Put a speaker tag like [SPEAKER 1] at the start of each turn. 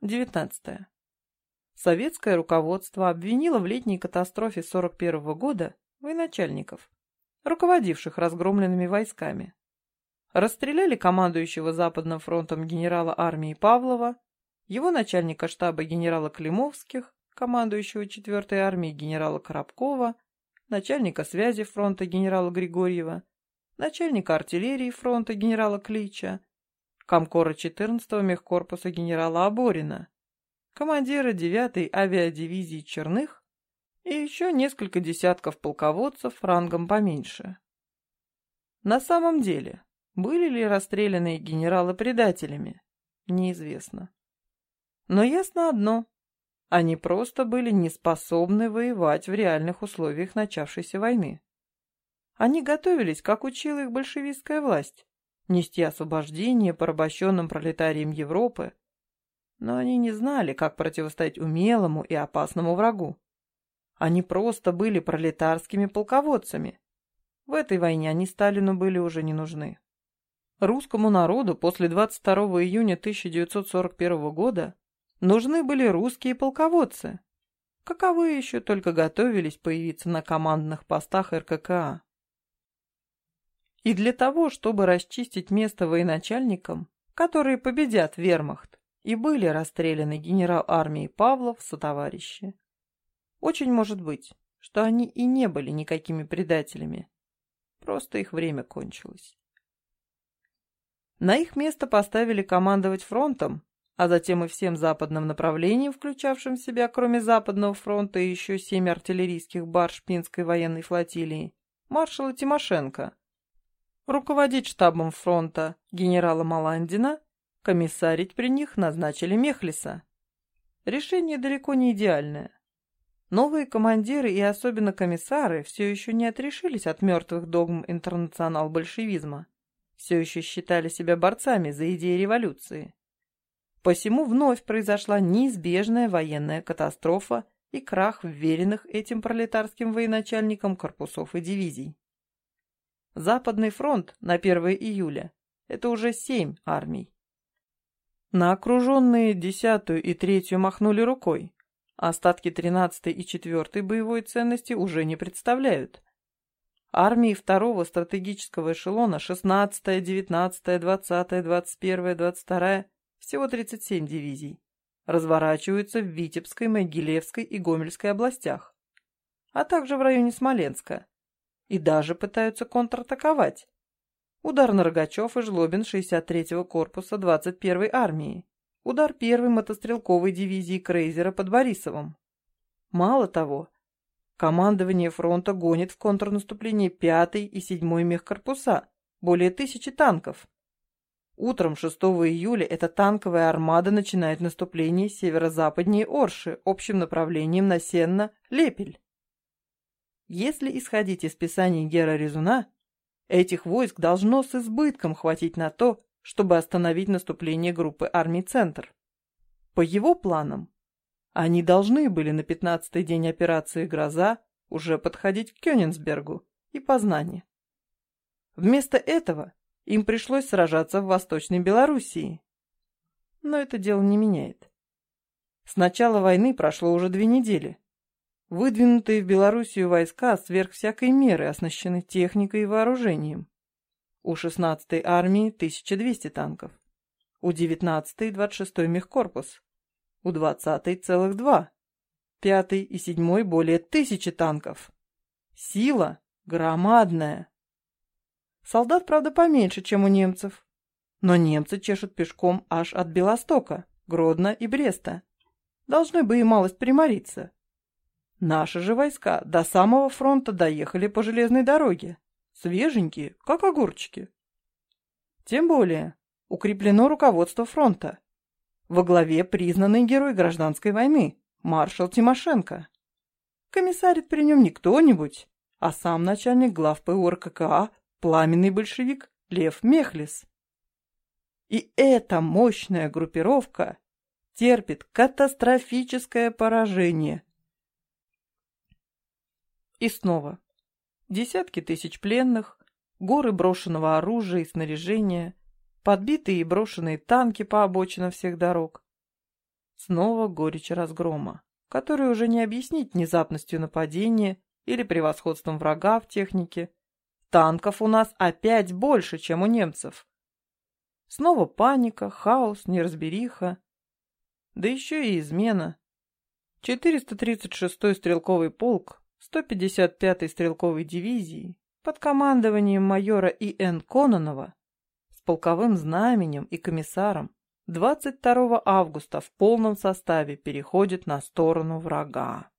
[SPEAKER 1] 19. Советское руководство обвинило в летней катастрофе 41 года военачальников, руководивших разгромленными войсками. Расстреляли командующего Западным фронтом генерала армии Павлова, его начальника штаба генерала Климовских, командующего 4-й армией генерала Коробкова, начальника связи фронта генерала Григорьева, начальника артиллерии фронта генерала Клича, комкора 14-го мехкорпуса генерала Аборина, командира 9-й авиадивизии Черных и еще несколько десятков полководцев рангом поменьше. На самом деле, были ли расстрелянные генералы предателями, неизвестно. Но ясно одно – они просто были не способны воевать в реальных условиях начавшейся войны. Они готовились, как учила их большевистская власть, нести освобождение порабощенным пролетариям Европы, но они не знали, как противостоять умелому и опасному врагу. Они просто были пролетарскими полководцами. В этой войне они Сталину были уже не нужны. Русскому народу после 22 июня 1941 года нужны были русские полководцы, каковы еще только готовились появиться на командных постах РККА. И для того, чтобы расчистить место военачальникам, которые победят вермахт, и были расстреляны генерал армии Павлов со товарищи. Очень может быть, что они и не были никакими предателями. Просто их время кончилось. На их место поставили командовать фронтом, а затем и всем западным направлением, включавшим в себя, кроме Западного фронта, еще семь артиллерийских барж Пинской военной флотилии, маршала Тимошенко, руководить штабом фронта генерала Маландина, комиссарить при них назначили Мехлиса. Решение далеко не идеальное. Новые командиры и особенно комиссары все еще не отрешились от мертвых догм интернационал-большевизма, все еще считали себя борцами за идеи революции. Посему вновь произошла неизбежная военная катастрофа и крах вверенных этим пролетарским военачальникам корпусов и дивизий. Западный фронт на 1 июля – это уже семь армий. На окруженные 10 и 3 махнули рукой. Остатки 13 и 4 боевой ценности уже не представляют. Армии второго стратегического эшелона 16, 19, 20, 21, 22, всего 37 дивизий, разворачиваются в Витебской, Могилевской и Гомельской областях, а также в районе Смоленска, и даже пытаются контратаковать. Удар на Рогачев и Жлобин 63-го корпуса 21-й армии. Удар первой мотострелковой дивизии Крейзера под Борисовым. Мало того, командование фронта гонит в контрнаступление 5-й и 7-й мехкорпуса, более тысячи танков. Утром 6 июля эта танковая армада начинает наступление северо-западнее Орши общим направлением на Сенно-Лепель. Если исходить из писаний Гера Резуна, этих войск должно с избытком хватить на то, чтобы остановить наступление группы армий «Центр». По его планам, они должны были на 15-й день операции «Гроза» уже подходить к Кёнигсбергу и Познани. Вместо этого им пришлось сражаться в Восточной Белоруссии. Но это дело не меняет. С начала войны прошло уже две недели, Выдвинутые в Белоруссию войска сверх всякой меры оснащены техникой и вооружением. У 16-й армии 1200 танков, у 19-й 26-й мехкорпус, у 20-й целых два, 5-й и 7-й более тысячи танков. Сила громадная. Солдат, правда, поменьше, чем у немцев. Но немцы чешут пешком аж от Белостока, Гродно и Бреста. Должны бы и малость примориться. Наши же войска до самого фронта доехали по железной дороге. Свеженькие, как огурчики. Тем более, укреплено руководство фронта. Во главе признанный герой гражданской войны, маршал Тимошенко. Комиссарит при нем не кто-нибудь, а сам начальник глав ПУ РККА, пламенный большевик Лев Мехлис. И эта мощная группировка терпит катастрофическое поражение – и снова. Десятки тысяч пленных, горы брошенного оружия и снаряжения, подбитые и брошенные танки по обочинам всех дорог. Снова горечь разгрома, которую уже не объяснить внезапностью нападения или превосходством врага в технике. Танков у нас опять больше, чем у немцев. Снова паника, хаос, неразбериха. Да еще и измена. 436-й стрелковый полк 155-й стрелковой дивизии под командованием майора И.Н. Кононова с полковым знаменем и комиссаром 22 августа в полном составе переходит на сторону врага.